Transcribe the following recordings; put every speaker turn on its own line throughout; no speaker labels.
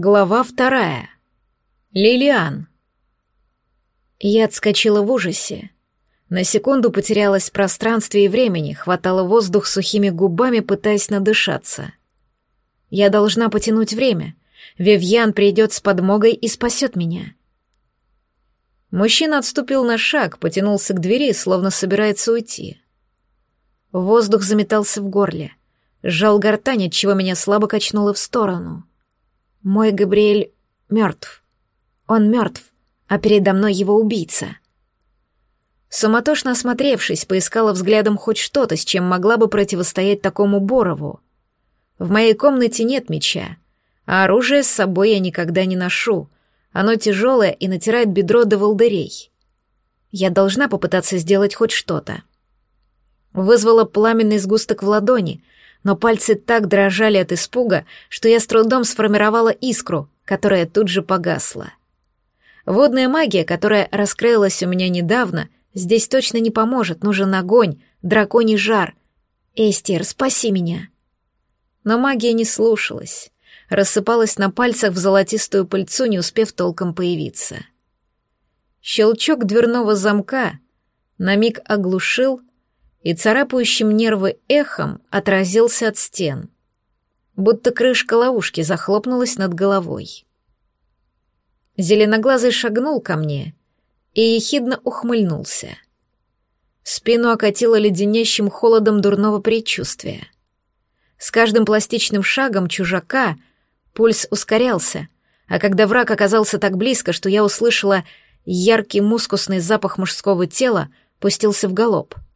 Глава вторая. Лилиан. Я отскочила в ужасе. На секунду потерялась в пространстве и времени, хватала воздух сухими губами, пытаясь надышаться. Я должна потянуть время. Вивьян придет с подмогой и спасет меня. Мужчина отступил на шаг, потянулся к двери, словно собирается уйти. Воздух заметался в горле. Сжал гортань, отчего меня слабо качнуло в сторону — мой Габриэль мертв. Он мертв, а передо мной его убийца. Суматошно осмотревшись, поискала взглядом хоть что-то, с чем могла бы противостоять такому Борову. В моей комнате нет меча, а оружие с собой я никогда не ношу. Оно тяжелое и натирает бедро до волдырей. Я должна попытаться сделать хоть что-то. Вызвала пламенный сгусток в ладони — но пальцы так дрожали от испуга, что я с трудом сформировала искру, которая тут же погасла. Водная магия, которая раскрылась у меня недавно, здесь точно не поможет, нужен огонь, драконий жар. Эстер, спаси меня. Но магия не слушалась, рассыпалась на пальцах в золотистую пыльцу, не успев толком появиться. Щелчок дверного замка на миг оглушил, и царапающим нервы эхом отразился от стен, будто крышка ловушки захлопнулась над головой. Зеленоглазый шагнул ко мне и ехидно ухмыльнулся. Спину окатило леденящим холодом дурного предчувствия. С каждым пластичным шагом чужака пульс ускорялся, а когда враг оказался так близко, что я услышала яркий мускусный запах мужского тела, пустился в галоп —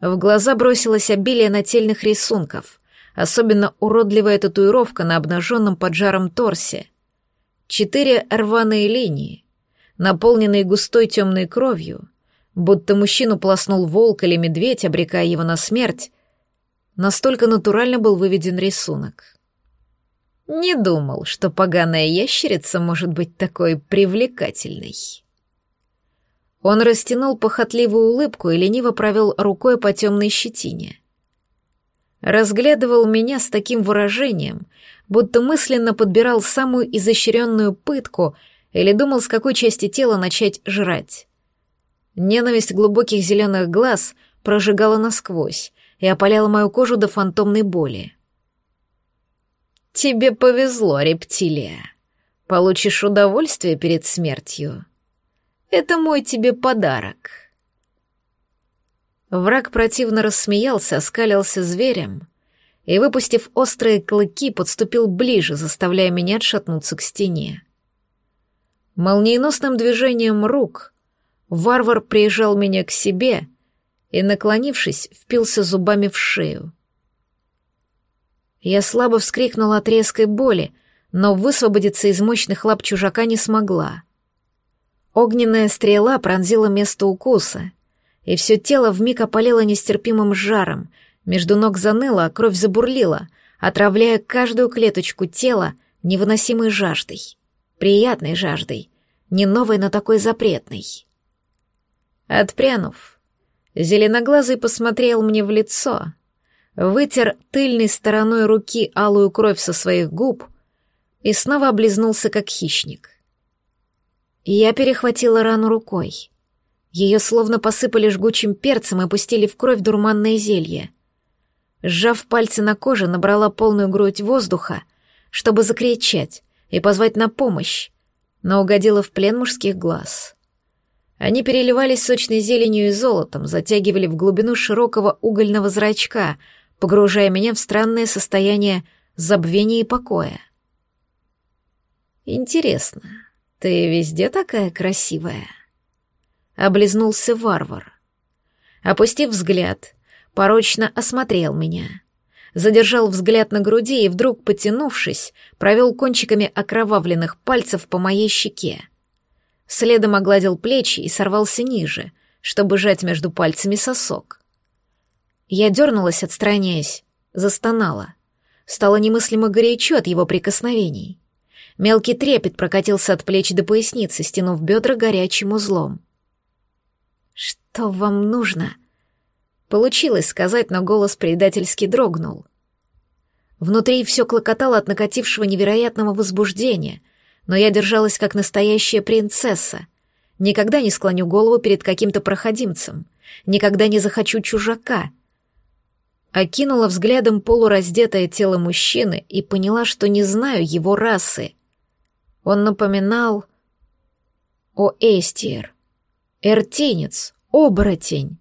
в глаза бросилось обилие нательных рисунков, особенно уродливая татуировка на обнаженном поджаром торсе. Четыре рваные линии, наполненные густой темной кровью, будто мужчину полоснул волк или медведь, обрекая его на смерть, настолько натурально был выведен рисунок. Не думал, что поганая ящерица может быть такой привлекательной. Он растянул похотливую улыбку и лениво провел рукой по темной щетине. Разглядывал меня с таким выражением, будто мысленно подбирал самую изощренную пытку или думал, с какой части тела начать жрать. Ненависть глубоких зеленых глаз прожигала насквозь и опаляла мою кожу до фантомной боли. «Тебе повезло, рептилия. Получишь удовольствие перед смертью», это мой тебе подарок». Враг противно рассмеялся, оскалился зверем и, выпустив острые клыки, подступил ближе, заставляя меня отшатнуться к стене. Молниеносным движением рук варвар прижал меня к себе и, наклонившись, впился зубами в шею. Я слабо вскрикнула от резкой боли, но высвободиться из мощных лап чужака не смогла. Огненная стрела пронзила место укуса, и все тело вмиг опалило нестерпимым жаром, между ног заныло, кровь забурлила, отравляя каждую клеточку тела невыносимой жаждой, приятной жаждой, не новой, но такой запретной. Отпрянув, зеленоглазый посмотрел мне в лицо, вытер тыльной стороной руки алую кровь со своих губ и снова облизнулся, как хищник — я перехватила рану рукой. Ее словно посыпали жгучим перцем и пустили в кровь дурманное зелье. Сжав пальцы на коже, набрала полную грудь воздуха, чтобы закричать и позвать на помощь, но угодила в плен мужских глаз. Они переливались сочной зеленью и золотом, затягивали в глубину широкого угольного зрачка, погружая меня в странное состояние забвения и покоя. Интересно, «Ты везде такая красивая?» Облизнулся варвар. Опустив взгляд, порочно осмотрел меня. Задержал взгляд на груди и вдруг, потянувшись, провел кончиками окровавленных пальцев по моей щеке. Следом огладил плечи и сорвался ниже, чтобы жать между пальцами сосок. Я дернулась, отстраняясь, застонала. Стало немыслимо горячо от его прикосновений. Мелкий трепет прокатился от плеч до поясницы, стянув бедра горячим узлом. «Что вам нужно?» Получилось сказать, но голос предательски дрогнул. Внутри все клокотало от накатившего невероятного возбуждения, но я держалась как настоящая принцесса. Никогда не склоню голову перед каким-то проходимцем, никогда не захочу чужака. Окинула взглядом полураздетое тело мужчины и поняла, что не знаю его расы. Он напоминал... О, Эстиер. Эртинец, оборотень.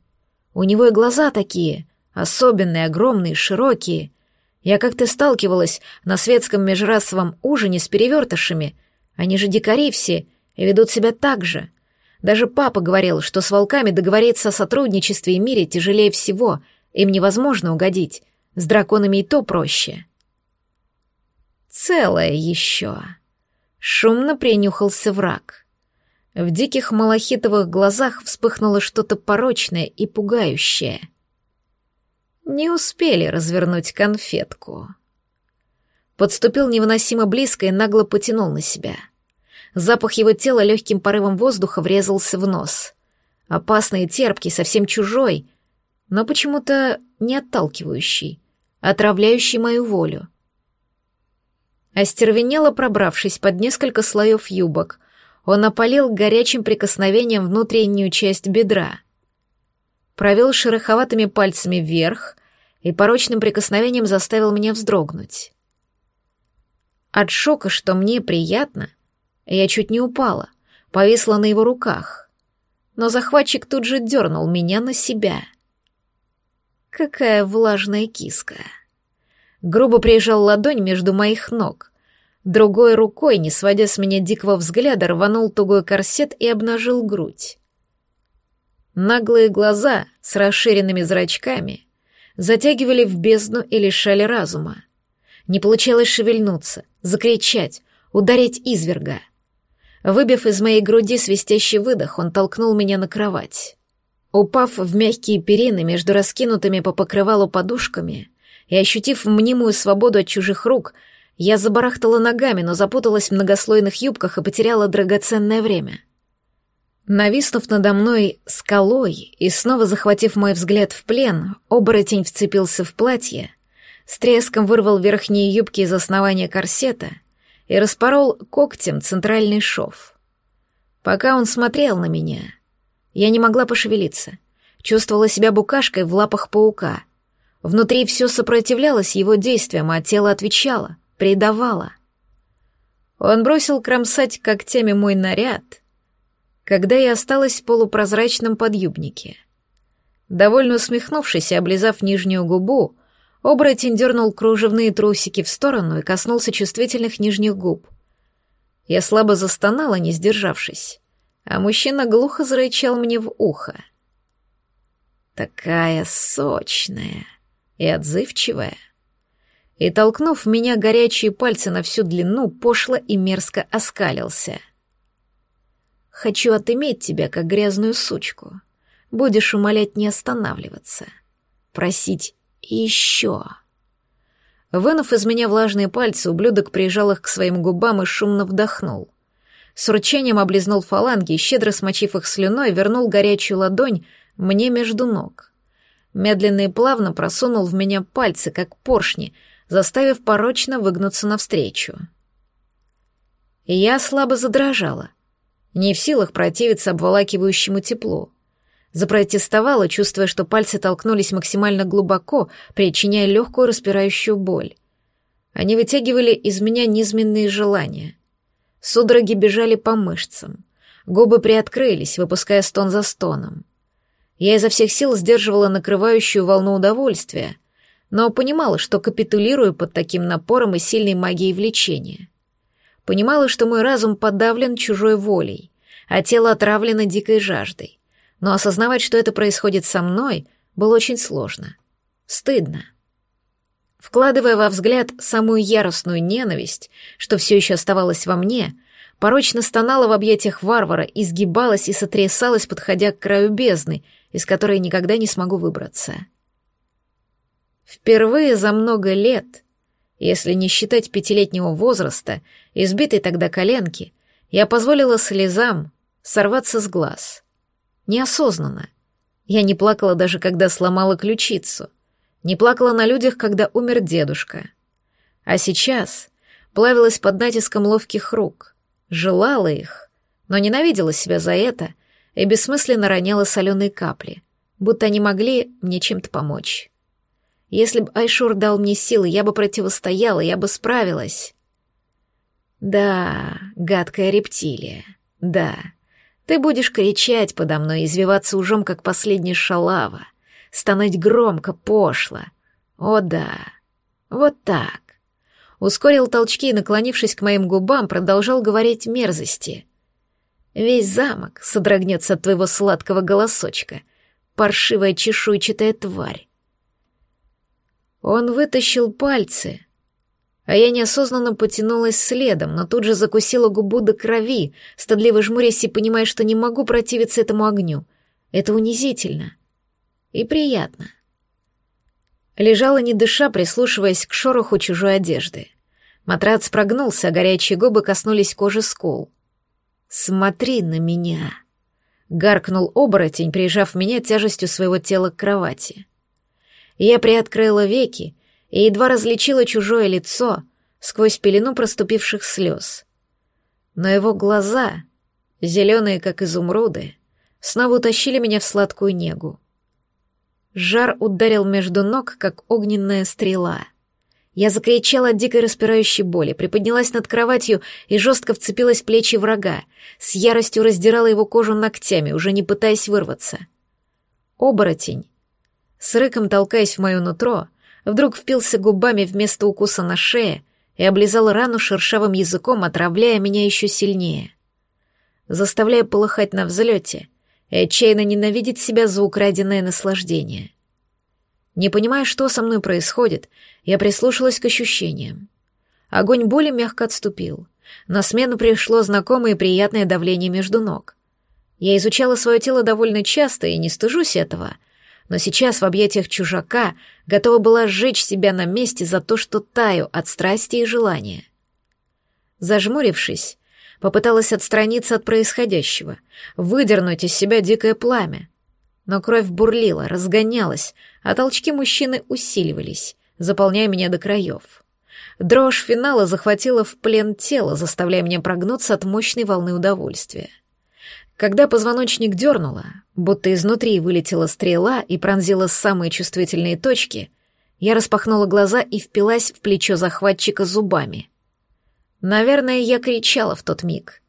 У него и глаза такие, особенные, огромные, широкие. Я как-то сталкивалась на светском межрасовом ужине с перевертышами. Они же дикари все и ведут себя так же. Даже папа говорил, что с волками договориться о сотрудничестве и мире тяжелее всего, им невозможно угодить. С драконами и то проще. Целое еще. Шумно принюхался враг. В диких малахитовых глазах вспыхнуло что-то порочное и пугающее. Не успели развернуть конфетку. Подступил невыносимо близко и нагло потянул на себя. Запах его тела легким порывом воздуха врезался в нос. Опасный и терпкий, совсем чужой, но почему-то не отталкивающий, отравляющий мою волю. Остервенело пробравшись под несколько слоев юбок, он опалил горячим прикосновением внутреннюю часть бедра. Провел шероховатыми пальцами вверх и порочным прикосновением заставил меня вздрогнуть. От шока, что мне приятно, я чуть не упала, повисла на его руках. Но захватчик тут же дернул меня на себя. Какая влажная киска. Грубо прижал ладонь между моих ног, Другой рукой, не сводя с меня дикого взгляда, рванул тугой корсет и обнажил грудь. Наглые глаза с расширенными зрачками затягивали в бездну и лишали разума. Не получалось шевельнуться, закричать, ударить изверга. Выбив из моей груди свистящий выдох, он толкнул меня на кровать. Упав в мягкие перины между раскинутыми по покрывалу подушками и ощутив мнимую свободу от чужих рук, я забарахтала ногами, но запуталась в многослойных юбках и потеряла драгоценное время. Нависнув надо мной скалой и снова захватив мой взгляд в плен, оборотень вцепился в платье, с треском вырвал верхние юбки из основания корсета и распорол когтем центральный шов. Пока он смотрел на меня, я не могла пошевелиться, чувствовала себя букашкой в лапах паука. Внутри все сопротивлялось его действиям, а тело отвечало — предавала. Он бросил кромсать когтями мой наряд, когда я осталась в полупрозрачном подъюбнике. Довольно усмехнувшись и облизав нижнюю губу, оборотень дернул кружевные трусики в сторону и коснулся чувствительных нижних губ. Я слабо застонала, не сдержавшись, а мужчина глухо зарычал мне в ухо. Такая сочная и отзывчивая и, толкнув меня горячие пальцы на всю длину, пошло и мерзко оскалился. «Хочу отыметь тебя, как грязную сучку. Будешь умолять не останавливаться. Просить еще». Вынув из меня влажные пальцы, ублюдок прижал их к своим губам и шумно вдохнул. С ручением облизнул фаланги щедро смочив их слюной, вернул горячую ладонь мне между ног. Медленно и плавно просунул в меня пальцы, как поршни — заставив порочно выгнуться навстречу. я слабо задрожала, не в силах противиться обволакивающему теплу. Запротестовала, чувствуя, что пальцы толкнулись максимально глубоко, причиняя легкую распирающую боль. Они вытягивали из меня низменные желания. Судороги бежали по мышцам. Губы приоткрылись, выпуская стон за стоном. Я изо всех сил сдерживала накрывающую волну удовольствия — но понимала, что капитулирую под таким напором и сильной магией влечения. Понимала, что мой разум подавлен чужой волей, а тело отравлено дикой жаждой. Но осознавать, что это происходит со мной, было очень сложно. Стыдно. Вкладывая во взгляд самую яростную ненависть, что все еще оставалось во мне, порочно стонала в объятиях варвара, изгибалась и сотрясалась, подходя к краю бездны, из которой никогда не смогу выбраться. — Впервые за много лет, если не считать пятилетнего возраста, избитой тогда коленки, я позволила слезам сорваться с глаз. Неосознанно. Я не плакала даже, когда сломала ключицу. Не плакала на людях, когда умер дедушка. А сейчас плавилась под натиском ловких рук, желала их, но ненавидела себя за это и бессмысленно роняла соленые капли, будто они могли мне чем-то помочь. Если бы Айшур дал мне силы, я бы противостояла, я бы справилась. Да, гадкая рептилия, да. Ты будешь кричать подо мной, извиваться ужом, как последний шалава, стонать громко, пошло. О да, вот так. Ускорил толчки и, наклонившись к моим губам, продолжал говорить мерзости. Весь замок содрогнется от твоего сладкого голосочка, паршивая чешуйчатая тварь. Он вытащил пальцы, а я неосознанно потянулась следом, но тут же закусила губу до крови, стыдливо жмурясь и понимая, что не могу противиться этому огню. Это унизительно и приятно. Лежала не дыша, прислушиваясь к шороху чужой одежды. Матрац прогнулся, а горячие губы коснулись кожи скул. «Смотри на меня!» — гаркнул оборотень, прижав меня тяжестью своего тела к кровати. Я приоткрыла веки и едва различила чужое лицо сквозь пелену проступивших слез. Но его глаза, зеленые как изумруды, снова утащили меня в сладкую негу. Жар ударил между ног, как огненная стрела. Я закричала от дикой распирающей боли, приподнялась над кроватью и жестко вцепилась в плечи врага, с яростью раздирала его кожу ногтями, уже не пытаясь вырваться. Оборотень с рыком толкаясь в мое нутро, вдруг впился губами вместо укуса на шее и облизал рану шершавым языком, отравляя меня еще сильнее. Заставляя полыхать на взлете и отчаянно ненавидеть себя за украденное наслаждение. Не понимая, что со мной происходит, я прислушалась к ощущениям. Огонь боли мягко отступил. На смену пришло знакомое и приятное давление между ног. Я изучала свое тело довольно часто и не стыжусь этого — но сейчас в объятиях чужака готова была сжечь себя на месте за то, что таю от страсти и желания. Зажмурившись, попыталась отстраниться от происходящего, выдернуть из себя дикое пламя. Но кровь бурлила, разгонялась, а толчки мужчины усиливались, заполняя меня до краев. Дрожь финала захватила в плен тело, заставляя меня прогнуться от мощной волны удовольствия. Когда позвоночник дернуло, будто изнутри вылетела стрела и пронзила самые чувствительные точки, я распахнула глаза и впилась в плечо захватчика зубами. Наверное, я кричала в тот миг,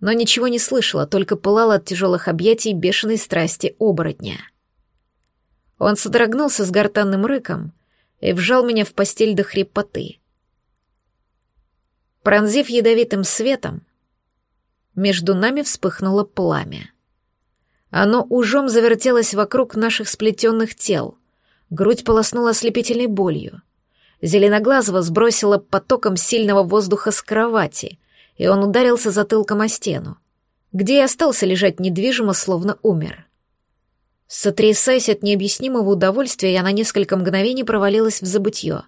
но ничего не слышала, только пылала от тяжелых объятий бешеной страсти оборотня. Он содрогнулся с гортанным рыком и вжал меня в постель до хрипоты. Пронзив ядовитым светом, между нами вспыхнуло пламя. Оно ужом завертелось вокруг наших сплетенных тел. Грудь полоснула ослепительной болью. Зеленоглазого сбросило потоком сильного воздуха с кровати, и он ударился затылком о стену, где и остался лежать недвижимо, словно умер. Сотрясаясь от необъяснимого удовольствия, я на несколько мгновений провалилась в забытье.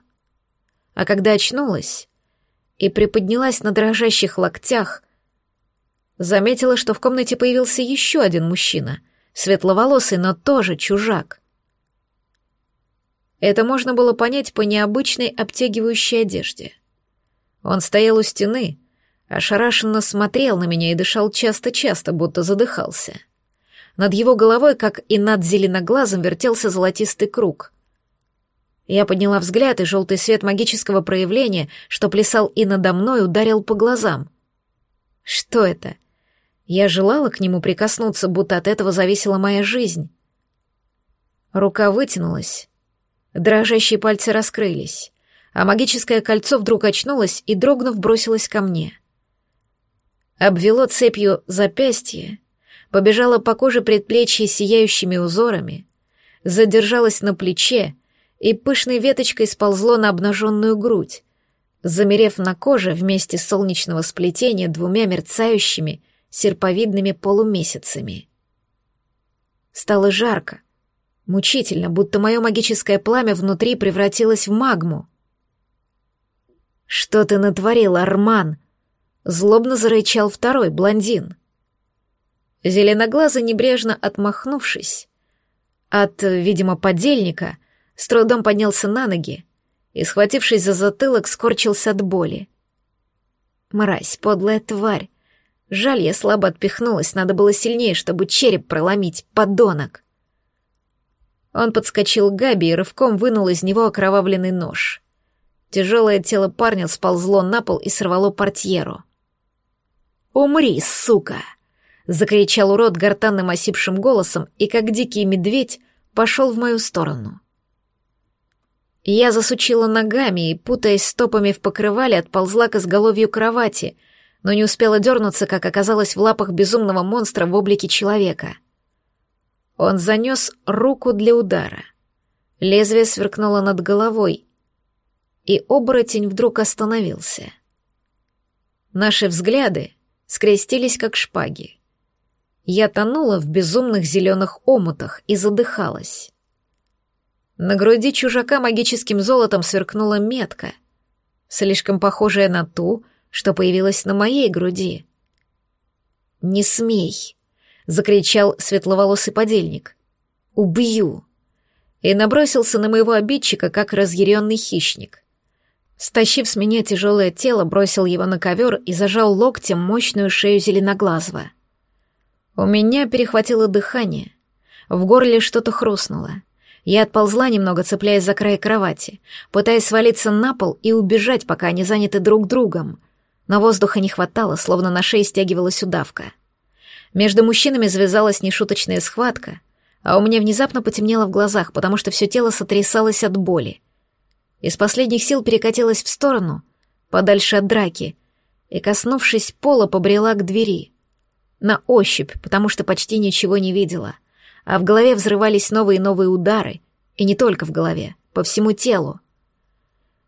А когда очнулась и приподнялась на дрожащих локтях, Заметила, что в комнате появился еще один мужчина, светловолосый, но тоже чужак. Это можно было понять по необычной обтягивающей одежде. Он стоял у стены, ошарашенно смотрел на меня и дышал часто-часто, будто задыхался. Над его головой, как и над зеленоглазом, вертелся золотистый круг. Я подняла взгляд, и желтый свет магического проявления, что плясал и надо мной, ударил по глазам. Что это? Я желала к нему прикоснуться, будто от этого зависела моя жизнь. Рука вытянулась, дрожащие пальцы раскрылись, а магическое кольцо вдруг очнулось и, дрогнув, бросилось ко мне. Обвело цепью запястье, побежало по коже предплечья сияющими узорами, задержалось на плече и пышной веточкой сползло на обнаженную грудь, замерев на коже вместе солнечного сплетения двумя мерцающими — серповидными полумесяцами. Стало жарко, мучительно, будто мое магическое пламя внутри превратилось в магму. «Что ты натворил, Арман?» — злобно зарычал второй, блондин. Зеленоглазый, небрежно отмахнувшись от, видимо, подельника, с трудом поднялся на ноги и, схватившись за затылок, скорчился от боли. Мразь, подлая тварь. Жаль, я слабо отпихнулась, надо было сильнее, чтобы череп проломить, подонок. Он подскочил к Габи и рывком вынул из него окровавленный нож. Тяжелое тело парня сползло на пол и сорвало портьеру. «Умри, сука!» — закричал урод гортанным осипшим голосом и, как дикий медведь, пошел в мою сторону. Я засучила ногами и, путаясь стопами в покрывале, отползла к изголовью кровати, но не успела дернуться, как оказалась в лапах безумного монстра в облике человека. Он занес руку для удара. Лезвие сверкнуло над головой, и оборотень вдруг остановился. Наши взгляды скрестились, как шпаги. Я тонула в безумных зеленых омутах и задыхалась. На груди чужака магическим золотом сверкнула метка, слишком похожая на ту, что появилась на моей груди. «Не смей!» — закричал светловолосый подельник. «Убью!» И набросился на моего обидчика, как разъяренный хищник. Стащив с меня тяжелое тело, бросил его на ковер и зажал локтем мощную шею зеленоглазого. У меня перехватило дыхание. В горле что-то хрустнуло. Я отползла немного, цепляясь за край кровати, пытаясь свалиться на пол и убежать, пока они заняты друг другом. Но воздуха не хватало, словно на шее стягивалась удавка. Между мужчинами завязалась нешуточная схватка, а у меня внезапно потемнело в глазах, потому что все тело сотрясалось от боли. Из последних сил перекатилась в сторону, подальше от драки, и, коснувшись пола, побрела к двери. На ощупь, потому что почти ничего не видела — а в голове взрывались новые и новые удары, и не только в голове, по всему телу.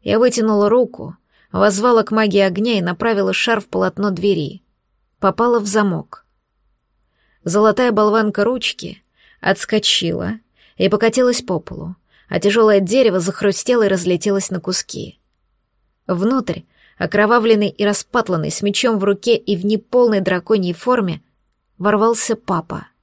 Я вытянула руку, возвала к магии огня и направила шар в полотно двери. Попала в замок. Золотая болванка ручки отскочила и покатилась по полу, а тяжелое дерево захрустело и разлетелось на куски. Внутрь, окровавленный и распатланный, с мечом в руке и в неполной драконьей форме, ворвался папа —